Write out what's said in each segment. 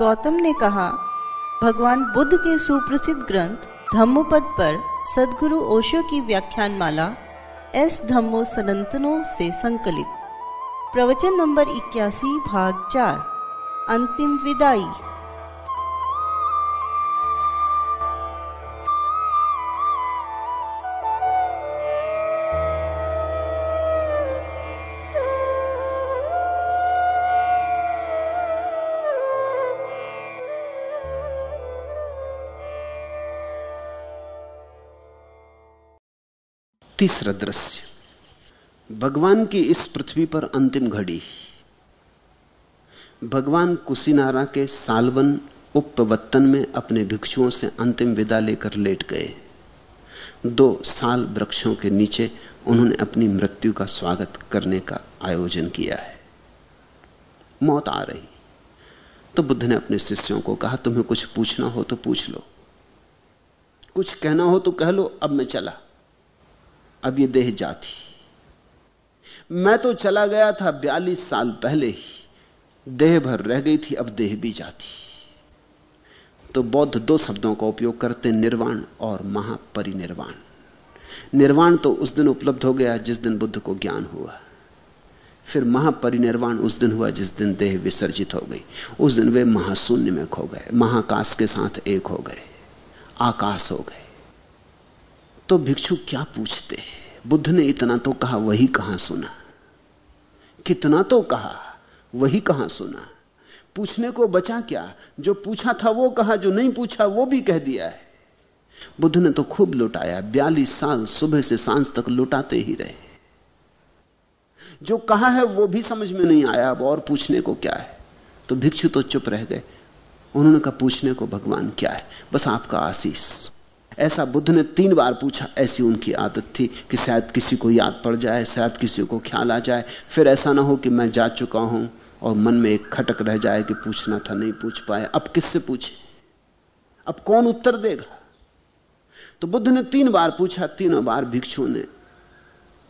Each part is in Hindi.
गौतम ने कहा, भगवान बुद्ध के सुप्रसिद्ध ग्रंथ धम्मपद पर सदगुरु ओशो की व्याख्यान माला एस धम्मो सनंतनों से संकलित। प्रवचन नंबर इक्यासी, भाग चार, अंतिम विदाई। तीसरा दृश्य। भगवान की इस पृथ्वी पर अंतिम घड़ी। भगवान कुशीनारा के सालवन उपवत्तन में अपने भिक्षुओं से अंतिम विदा लेकर लेट गए। दो साल वृक्षों के नीचे उन्होंने अपनी मृत्यु का स्वागत करने का आयोजन किया है। मौत आ रही। तो बुद्ध ने अपने शिष्यों को कहा, तुम्हें कुछ पूछना हो तो पूछ लो। कुछ कहना हो तो कह लो, अब मैं चला। अब ये देह जाती। मैं तो चला गया था बयालीस साल पहले ही। देह भर रह गई थी, अब देह भी जाती। तो बौद्ध दो शब्दों का उपयोग करते निर्वाण और महापरिनिर्वाण। निर्वाण तो उस दिन उपलब्ध हो गया जिस दिन बुद्ध को ज्ञान हुआ। फिर महापरिनिर्वाण उस दिन हुआ जिस दिन देह विसर्जित हो गई। उस दिन वे महाशून्य में खो गए, महाकाश के साथ एक हो गए, आकाश हो गए। तो भिक्षु क्या पूछते बुद्ध ने इतना तो कहा, वही कहाँ सुना? कितना तो कहा, वही कहाँ सुना? पूछने को बचा क्या? जो पूछा था वो कहा, जो नहीं पूछा वो भी कह दिया है। बुद्ध ने तो खूब लुटाया, बयालीस साल सुबह से साँझ तक लुटाते ही रहे। जो कहा है वो भी समझ में नहीं आया, अब और पूछने को क्या है? तो भिक्षु तो चुप रह गए। उन्होंने कहा, पूछने को भगवान क्या है? बस आपका आशीष। ऐसा बुद्ध ने तीन बार पूछा, ऐसी उनकी आदत थी कि शायद किसी को याद पड़ जाए, शायद किसी को ख्याल आ जाए। फिर ऐसा ना हो कि मैं जा चुका हूँ और मन में एक खटक रह जाए कि पूछना था, नहीं पूछ पाए अब किससे पूछे? अब कौन उत्तर देगा? तो बुद्ध ने तीन बार पूछा, तीनों बार भिक्षुओं ने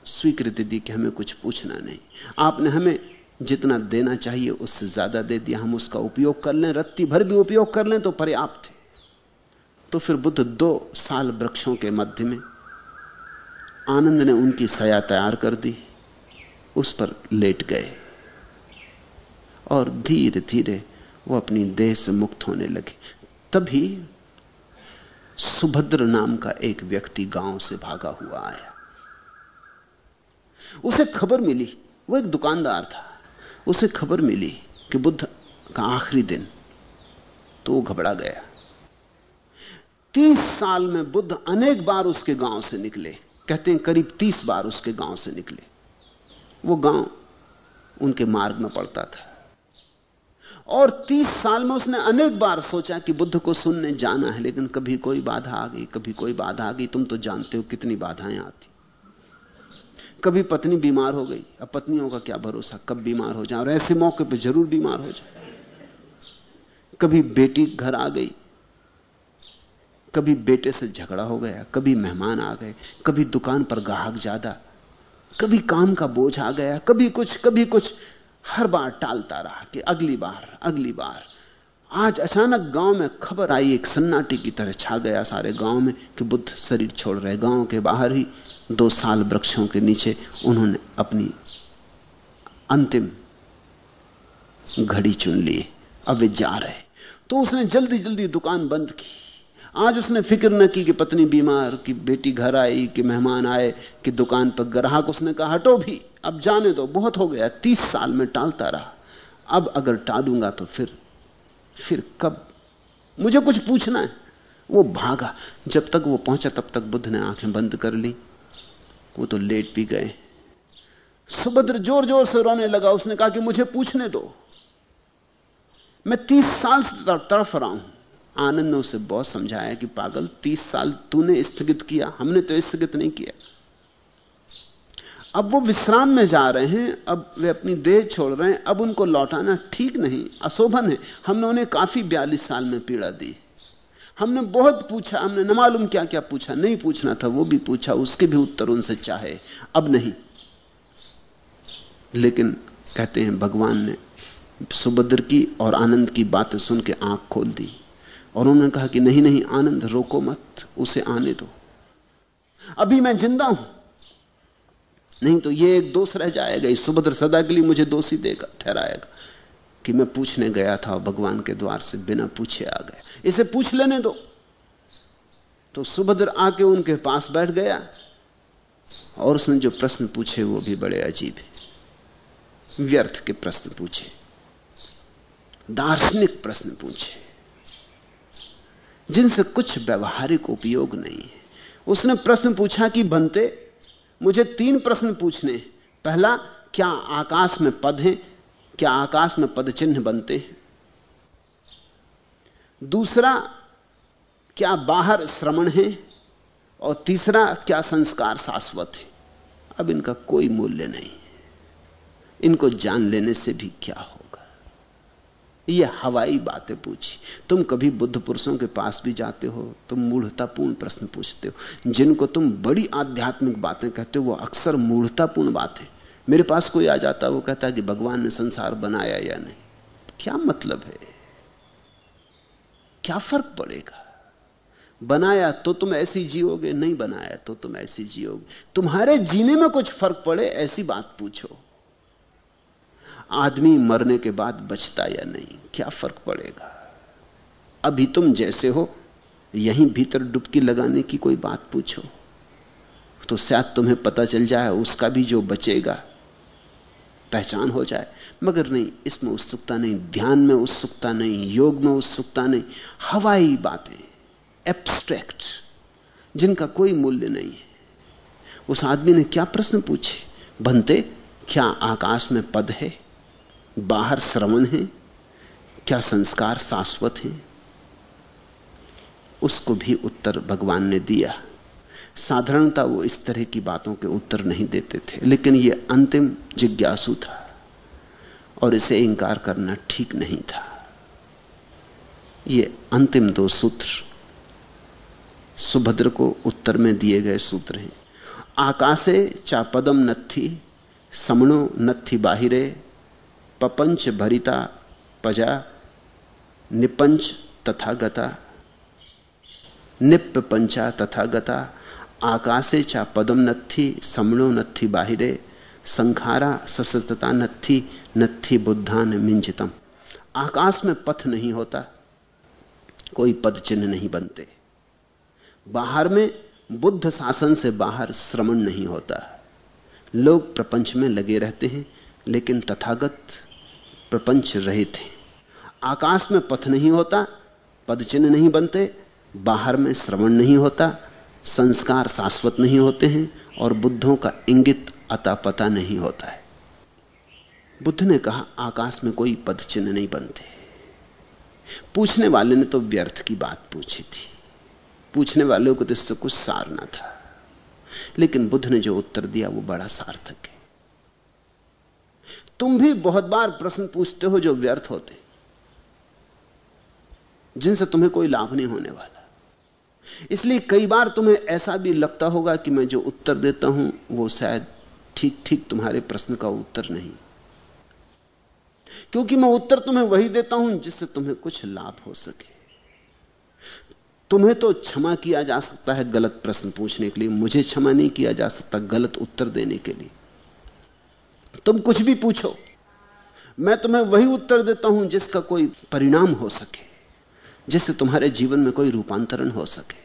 स्वीकृति दी कि हमें कुछ पूछना नहीं। आपने हमें जितना देना चाहिए उससे ज़्यादा दे दिया, हम उसका उपयोग कर लें, रत्ती भर भी उपयोग कर लें तो पर्याप्त है। तो फिर बुद्ध दो साल वृक्षों के मध्य में आनंद ने उनकी सया तैयार कर दी, उस पर लेट गए और धीरे धीरे वो अपनी देह से मुक्त होने लगे। तभी सुभद्र नाम का एक व्यक्ति गाँव से भागा हुआ आया। उसे खबर मिली, वो एक दुकानदार था। उसे खबर मिली कि बुद्ध का आखिरी दिन तो घबरा गया। तीस साल में बुद्ध अनेक बार उसके गाँव से निकले। कहते हैं करीब तीस बार उसके गाँव से निकले। वो गाँव उनके मार्ग में पड़ता था। और तीस साल में उसने अनेक बार सोचा कि बुद्ध को सुनने जाना है, लेकिन कभी कोई बाधा आ गई, कभी कोई बाधा आ गई। तुम तो जानते हो कितनी बाधाएँ आती। कभी पत्नी बीमार हो गई। अब पत्नियों का क्या भरोसा? कब बीमार हो जाए? और ऐसे मौके पर ज़रूर बीमार हो जाए। कभी बेटी घर आ गई। कभी बेटे से झगड़ा हो गया, कभी मेहमान आ गए, कभी दुकान पर ग्राहक ज़्यादा, कभी काम का बोझ आ गया, कभी कुछ कभी कुछ, हर बार टालता रहा कि अगली बार अगली बार। आज अचानक गाँव में खबर आई, एक सन्नाटी की तरह छा गया सारे गाँव में कि बुद्ध शरीर छोड़ रहे। गाँव के बाहर ही दो साल वृक्षों के नीचे उन्होंने अपनी अंतिम घड़ी चुन ली, अब वे जा रहे। तो उसने जल्दी जल्दी दुकान बंद की। आज उसने फ़िक्र न की कि पत्नी बीमार कि बेटी घर आई, कि मेहमान आए, कि दुकान पर ग्राहक उसने कहा, हटो भी, अब जाने दो, बहुत हो गया, तीस साल में टालता रहा। अब अगर टालूँगा तो फिर फिर कब? मुझे कुछ पूछना है। वो भागा। जब तक वो पहुँचा, तब तक बुद्ध ने आँखें बंद कर ली। वो तो लेट भी गए। सुभद्र ज़ोर ज़ोर से रोने लगा। उसने कहा कि मुझे पूछने दो। मैं तीस साल से तड़फ रहा हूँ। आनंद ने उसे बहुत समझाया कि पागल, तीस साल तूने स्थगित किया, हमने तो स्थगित नहीं किया। अब वो विश्राम में जा रहे हैं, अब वे अपनी देह छोड़ रहे हैं, अब उनको लौटाना ठीक नहीं, अशोभन है। हमने उन्हें काफ़ी बयालीस साल में पीड़ा दी। हमने बहुत पूछा, हमने न मालूम क्या क्या पूछा, नहीं पूछना था, वो भी पूछा, उसके भी उत्तर उनसे चाहे, अब नहीं। लेकिन कहते हैं, भगवान ने सुभद्र की और आनंद की बातें सुन के आँख खोल दी। और उन्होंने कहा कि नहीं नहीं, आनंद रोको मत, उसे आने दो। अभी मैं ज़िंदा हूँ। नहीं तो ये एक दोष रह जाएगा। इस सुभद्र सदा के लिए मुझे दोषी देगा, ठहराएगा कि मैं पूछने गया था भगवान के द्वार से बिना पूछे आ गया इसे पूछ लेने दो। तो सुभद्र आके उनके पास बैठ गया और उसने जो प्रश्न पूछे वो भी बड़े अजीब है। व्यर्थ के प्रश्न पूछे, दार्शनिक प्रश्न पूछे। जिनसे कुछ व्यवहारिक उपयोग नहीं है। उसने प्रश्न पूछा कि बनते मुझे तीन प्रश्न पूछने पहला, क्या आकाश में पद हैं? क्या आकाश में पद चिन्ह बनते हैं? दूसरा, क्या बाहर श्रवण है? और तीसरा, क्या संस्कार शाश्वत है? अब इनका कोई मूल्य नहीं इनको जान लेने से भी क्या होगा ये हवाई बातें पूछी। तुम कभी बुद्ध पुरुषों के पास भी जाते हो, तुम मूढ़तापूर्ण प्रश्न पूछते हो। जिनको तुम बड़ी आध्यात्मिक बातें कहते हो, वो अक्सर मूढ़तापूर्ण बातें मेरे पास कोई आ जाता वो कहता कि भगवान ने संसार बनाया या नहीं। क्या मतलब है? क्या फ़र्क पड़ेगा? बनाया तो तुम ऐसी जियोगे, नहीं बनाया तो तुम ऐसी जियोगे। तुम्हारे जीने में कुछ फ़र्क पड़े, ऐसी बात पूछो। आदमी मरने के बाद बचता या नहीं? क्या फ़र्क पड़ेगा? अभी तुम जैसे हो, यहीं भीतर डुबकी लगाने की कोई बात पूछो। तो शायद तुम्हें पता चल जाए, उसका भी जो बचेगा, पहचान हो जाए। मगर नहीं, इसमें उत्सुकता नहीं, ध्यान में उत्सुकता नहीं, योग में उत्सुकता नहीं। हवाई बातें एब्स्ट्रैक्ट जिनका कोई मूल्य नहीं है। उस आदमी ने क्या प्रश्न पूछे? बनते क्या आकाश में पद है? बाहर श्रवण है, क्या संस्कार शाश्वत है? उसको भी उत्तर भगवान ने दिया। साधारणता वो इस तरह की बातों के उत्तर नहीं देते थे, लेकिन यह अंतिम जिज्ञासु था और इसे इंकार करना ठीक नहीं था। ये अंतिम दो सूत्र सुभद्र को उत्तर में दिए गए सूत्र हैं। आकाशे चा पदम नत्थी, समणो नत्थी बाहिरे पपंच भरिता पजा, निपंच तथा गता निप पंचा तथा गता आकाशे चा पदम नत्थी, समणो नत्थी बाहिरे, संखारा ससतता नत्थी नत्थी बुद्धान मिंजतम। आकाश में पथ नहीं होता, कोई पद चिन्ह नहीं बनते। बाहर में बुद्ध शासन से बाहर श्रवण नहीं होता। लोग प्रपंच में लगे रहते हैं, लेकिन तथागत प्रपंच रहित हैं। आकाश में पथ नहीं होता, पद चिन्ह नहीं बनते, बाहर में श्रवण नहीं होता, संस्कार शाश्वत नहीं होते हैं और बुद्धों का इंगित अता पता नहीं होता है। बुद्ध ने कहा, आकाश में कोई पद चिन्ह नहीं बनते। पूछने वाले ने तो व्यर्थ की बात पूछी थी। पूछने वालों को तो इससे कुछ सार ना था। लेकिन बुद्ध ने जो उत्तर दिया, वो बड़ा सार्थक है। तुम भी बहुत बार प्रश्न पूछते हो जो व्यर्थ होते। जिनसे तुम्हें कोई लाभ नहीं होने वाला। इसलिए कई बार तुम्हें ऐसा भी लगता होगा कि मैं जो उत्तर देता हूँ, वो शायद ठीक ठीक तुम्हारे प्रश्न का उत्तर नहीं। क्योंकि मैं उत्तर तुम्हें वही देता हूँ जिससे तुम्हें कुछ लाभ हो सके। तुम्हें तो क्षमा किया जा सकता है गलत प्रश्न पूछने के लिए, मुझे क्षमा नहीं किया जा सकता गलत उत्तर देने के लिए। तुम कुछ भी पूछो। मैं तुम्हें वही उत्तर देता हूँ जिसका कोई परिणाम हो सके, जिससे तुम्हारे जीवन में कोई रूपांतरण हो सके।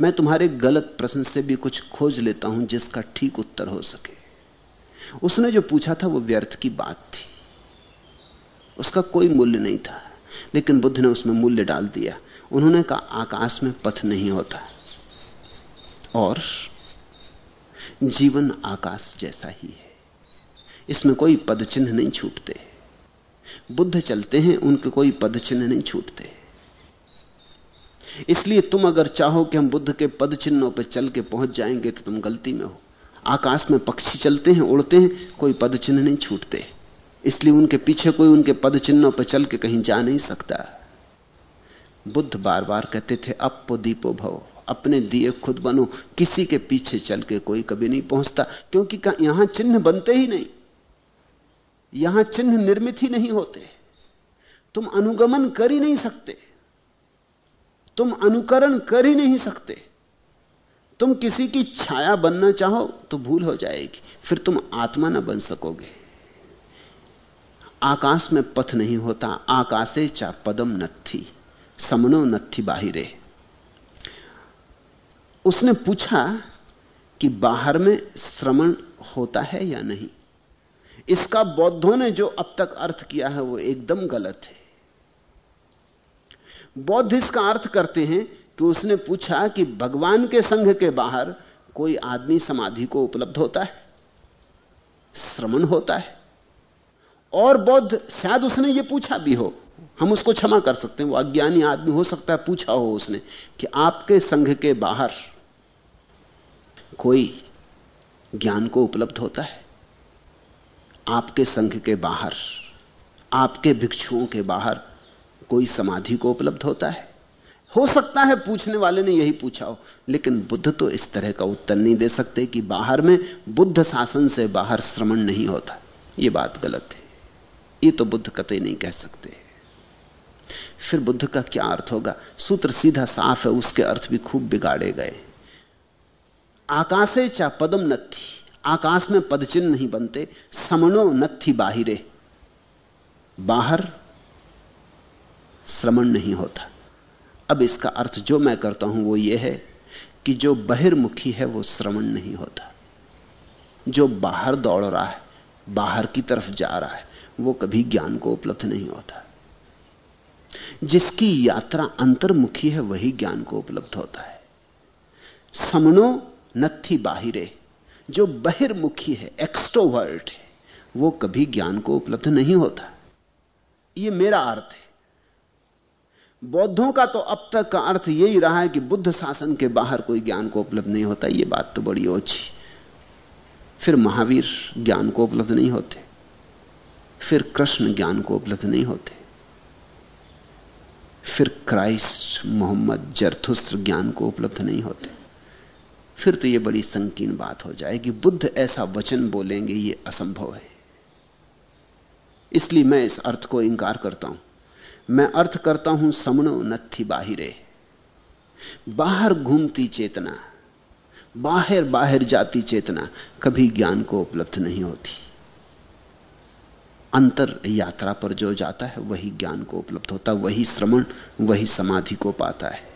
मैं तुम्हारे गलत प्रश्न से भी कुछ खोज लेता हूँ जिसका ठीक उत्तर हो सके। उसने जो पूछा था वो व्यर्थ की बात थी। उसका कोई मूल्य नहीं था, लेकिन बुद्ध ने उसमें मूल्य डाल दिया। उन्होंने कहा, आकाश में पथ नहीं होता, और जीवन आकाश जैसा ही है। इसमें कोई पद चिन्ह नहीं छूटते। बुद्ध चलते हैं, उनके कोई पद चिन्ह नहीं छूटते। इसलिए तुम अगर चाहो कि हम बुद्ध के पद चिन्हों पर चल के पहुँच जाएँगे तो तुम गलती में हो। आकाश में पक्षी चलते हैं, उड़ते हैं, कोई पद चिन्ह नहीं छूटते। इसलिए उनके पीछे कोई उनके पद चिन्हों पर चल के कहीं जा नहीं सकता। बुद्ध बार बार कहते थे अपो दीपो भव, अपने दिए खुद बनो, किसी के पीछे चल के कोई कभी नहीं पहुँचता, क्योंकि यहाँ चिन्ह बनते ही नहीं। यहाँ चिन्ह निर्मित ही नहीं होते। तुम अनुगमन कर ही नहीं सकते। तुम अनुकरण कर ही नहीं सकते। तुम किसी की छाया बनना चाहो तो भूल हो जाएगी। फिर तुम आत्मा ना बन सकोगे। आकाश में पथ नहीं होता। आकाशे चा पदम नत्थी। समनो नत्थी बाहिरे। उसने पूछा कि बाहर में श्रवण होता है या नहीं? इसका बौद्धों ने जो अब तक अर्थ किया है वो एकदम गलत है। बौद्ध इसका अर्थ करते हैं कि उसने पूछा कि भगवान के संघ के बाहर कोई आदमी समाधि को उपलब्ध होता है? श्रमण होता है। और बौद्ध, शायद उसने यह पूछा भी हो। हम उसको क्षमा कर सकते हैं। वो अज्ञानी आदमी हो सकता है, पूछा हो उसने कि आपके संघ के बाहर कोई ज्ञान को उपलब्ध होता है? आपके संघ के बाहर, आपके भिक्षुओं के बाहर कोई समाधि को उपलब्ध होता है? हो सकता है पूछने वाले ने यही पूछा हो, लेकिन बुद्ध तो इस तरह का उत्तर नहीं दे सकते कि बाहर में बुद्ध शासन से बाहर श्रमण नहीं होता। यह बात गलत है। ये तो बुद्ध कतई नहीं कह सकते। फिर बुद्ध का क्या अर्थ होगा? सूत्र सीधा साफ़ है, उसके अर्थ भी खूब बिगाड़े गए। आकाशे चा पदम नत्थी। आकाश में पदचिन्ह नहीं बनते, समणो नत्थी बाहिरे। बाहर श्रमण नहीं होता। अब इसका अर्थ जो मैं करता हूँ वो ये है कि जो बहिर्मुखी है वो श्रवण नहीं होता। जो बाहर दौड़ रहा है, बाहर की तरफ़ जा रहा है, वो कभी ज्ञान को उपलब्ध नहीं होता। जिसकी यात्रा अंतर्मुखी है, वही ज्ञान को उपलब्ध होता है। समनो नथी बाहिरे जो बहिर्मुखी है एक्सट्रोवर्ट है, वो कभी ज्ञान को उपलब्ध नहीं होता। यह मेरा अर्थ है। बौद्धों का तो अब तक का अर्थ यही रहा है कि बुद्ध शासन के बाहर कोई ज्ञान को उपलब्ध नहीं होता यह बात तो बड़ी ओछी। फिर महावीर ज्ञान को उपलब्ध नहीं होते। फिर कृष्ण ज्ञान को उपलब्ध नहीं होते। फिर क्राइस्ट, मोहम्मद, जरथुस्त्र ज्ञान को उपलब्ध नहीं होते। फिर तो यह बड़ी संकीर्ण बात हो जाएगी। बुद्ध ऐसा वचन बोलेंगे यह असंभव है। इसलिए मैं इस अर्थ को इंकार करता हूँ। मैं अर्थ करता हूँ, समणो नथी बाहिरे। बाहर घूमती चेतना, बाहर बाहर जाती चेतना कभी ज्ञान को उपलब्ध नहीं होती। अंतर यात्रा पर जो जाता है, वही ज्ञान को उपलब्ध होता, वही श्रवण, वही समाधि को पाता है।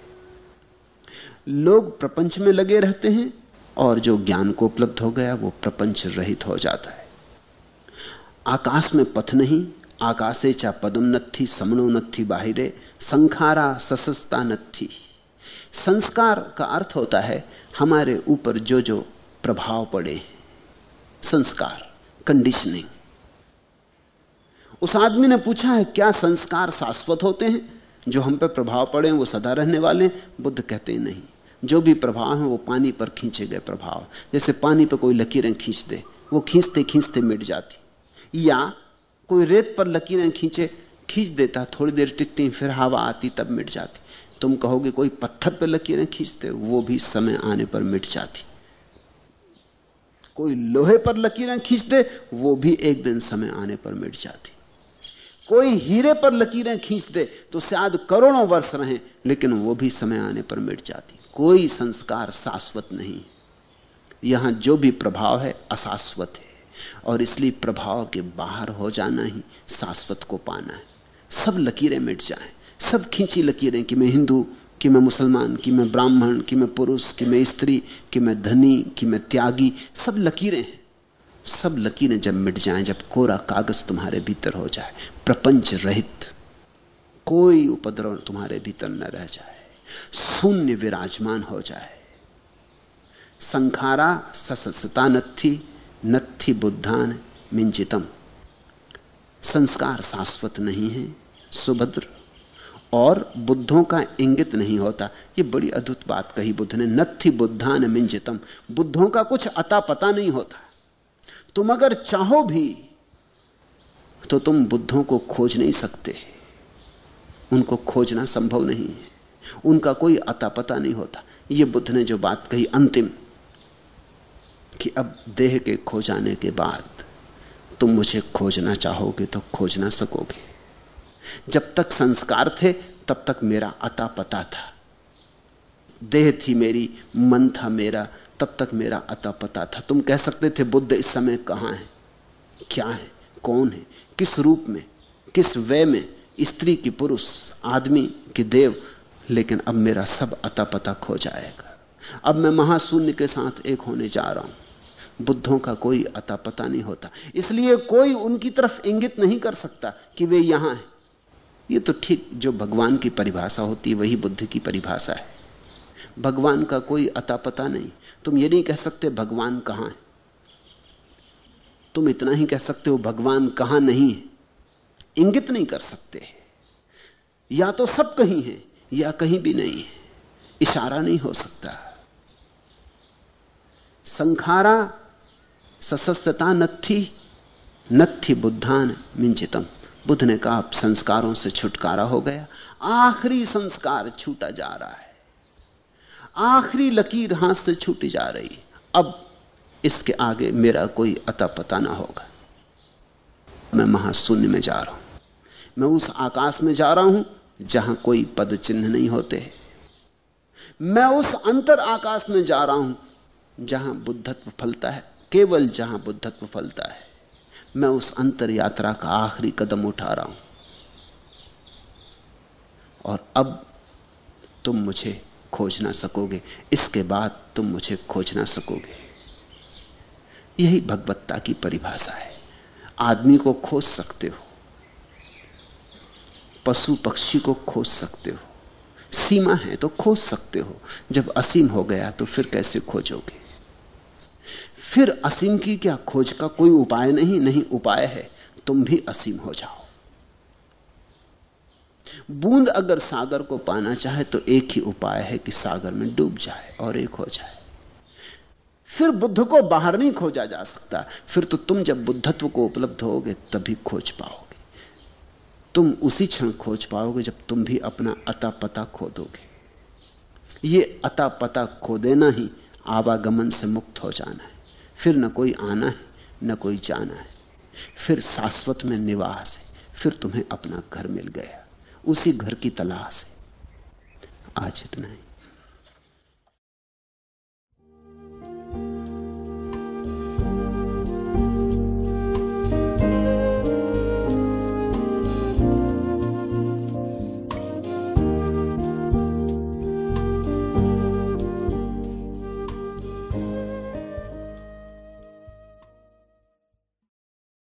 लोग प्रपंच में लगे रहते हैं और जो ज्ञान को उपलब्ध हो गया, वो प्रपंच रहित हो जाता है। आकाश में पथ नहीं, आकाशे चा पदम नत्थी समणो बाहिरे, संखारा ससस्ता नत्थी। संस्कार का अर्थ होता है, हमारे ऊपर जो जो प्रभाव पड़े संस्कार कंडीशनिंग उस आदमी ने पूछा है, क्या संस्कार शाश्वत होते हैं? जो हम पर प्रभाव पड़े वो सदा रहने वाले बुद्ध कहते नहीं। जो भी प्रभाव है, वो पानी पर खींचे गए प्रभाव। जैसे पानी पर कोई लकीरें खींच दे, वो खींचते खींचते मिट जाती। या कोई रेत पर लकीरें खींचे, खींच देता, थोड़ी देर टिकती, फिर हवा आती, तब मिट जाती। तुम कहोगे कोई पत्थर पर लकीरें खींचते, वो भी समय आने पर मिट जाती। कोई लोहे पर लकीरें खींच दे वो भी एक दिन समय आने पर मिट जाती। कोई हीरे पर लकीरें खींच दे तो शायद करोड़ों वर्ष रहे, लेकिन वो भी समय आने पर मिट जाती। कोई संस्कार शाश्वत नहीं। यहाँ जो भी प्रभाव है, अशाश्वत है। और इसलिए प्रभाव के बाहर हो जाना ही शाश्वत को पाना है। सब लकीरें मिट जाए। सब खींची लकीरें कि मैं हिंदू, कि मैं मुसलमान, कि मैं ब्राह्मण, कि मैं पुरुष, कि मैं स्त्री, कि मैं धनी, कि मैं त्यागी। सब लकीरें हैं। सब लकीरें जब मिट जाएँ, जब कोरा कागज़ तुम्हारे भीतर हो जाए, प्रपंच रहित, कोई उपद्रव तुम्हारे भीतर न रह जाए, शून्य विराजमान हो जाए। संखारा ससता नथी नत्थि बुद्धान मिंचितम संस्कार शाश्वत नहीं है, सुभद्र। और बुद्धों का इंगित नहीं होता। यह बड़ी अद्भुत बात कही बुद्ध ने, नत्थि बुद्धान मिंजितम। बुद्धों का कुछ अता पता नहीं होता। तुम अगर चाहो भी तो तुम बुद्धों को खोज नहीं सकते। उनको खोजना संभव नहीं है। उनका कोई अता पता नहीं होता। यह बुद्ध ने जो बात कही अंतिम, कि अब देह के खो जाने के बाद तुम मुझे खोजना चाहोगे तो खोजना सकोगे। जब तक संस्कार थे, तब तक मेरा अता पता था। देह थी मेरी, मन था मेरा, तब तक मेरा अता पता था। तुम कह सकते थे, बुद्ध इस समय कहाँ है? क्या है? कौन है? किस रूप में? किस वे में? स्त्री की, पुरुष, आदमी की, देव। लेकिन अब मेरा सब अता पता खो जाएगा। अब मैं महाशून्य के साथ एक होने जा रहा हूँ। बुद्धों का कोई अता पता नहीं होता। इसलिए कोई उनकी तरफ़ इंगित नहीं कर सकता कि वे यहाँ हैं। ये तो ठीक जो भगवान की परिभाषा होती वही बुद्ध की परिभाषा है। भगवान का कोई अता पता नहीं। तुम ये नहीं कह सकते भगवान कहाँ है। तुम इतना ही कह सकते हो भगवान कहाँ नहीं है। इंगित नहीं कर सकते। या तो सब कहीं है, या कहीं भी नहीं है। इशारा नहीं हो सकता। संखारा सशस्त्रता नत्थी नत्थी बुद्धान मिंचितम। बुद्ध ने कहा संस्कारों से छुटकारा हो गया। आखिरी संस्कार छूटा जा रहा है। आखिरी लकीर हाथ से छूटी जा रही। अब इसके आगे मेरा कोई अता पता ना होगा। मैं महाशून्य में जा रहा हूँ। मैं उस आकाश में जा रहा हूँ जहाँ कोई पद चिन्ह नहीं होते। मैं उस अंतर आकाश में जा रहा हूँ जहाँ बुद्धत्व फलता है। केवल जहाँ बुद्धत्व फलता है। मैं उस अंतर यात्रा का आखिरी कदम उठा रहा हूँ। और अब तुम मुझे खोज ना सकोगे, इसके बाद तुम मुझे खोज ना सकोगे। यही भगवत्ता की परिभाषा है। आदमी को खोज सकते हो, पशु पक्षी को खोज सकते हो, सीमा है तो खोज सकते हो। जब असीम हो गया तो फिर कैसे खोजोगे? फिर असीम की क्या खोज का कोई उपाय नहीं नहीं उपाय है, तुम भी असीम हो जाओ। बूंद अगर सागर को पाना चाहे तो एक ही उपाय है कि सागर में डूब जाए और एक हो जाए। फिर बुद्ध को बाहर नहीं खोजा जा सकता। फिर तो तुम जब बुद्धत्व को उपलब्ध होगे तभी खोज पाओगे। तुम उसी क्षण खोज पाओगे जब तुम भी अपना अता पता खो दोगे ये अता पता खो देना ही आवागमन से मुक्त हो जाना है। फिर न कोई आना है, न कोई जाना है। फिर शाश्वत में निवास है। फिर तुम्हें अपना घर मिल गया। उसी घर की तलाश है। आज इतना ही।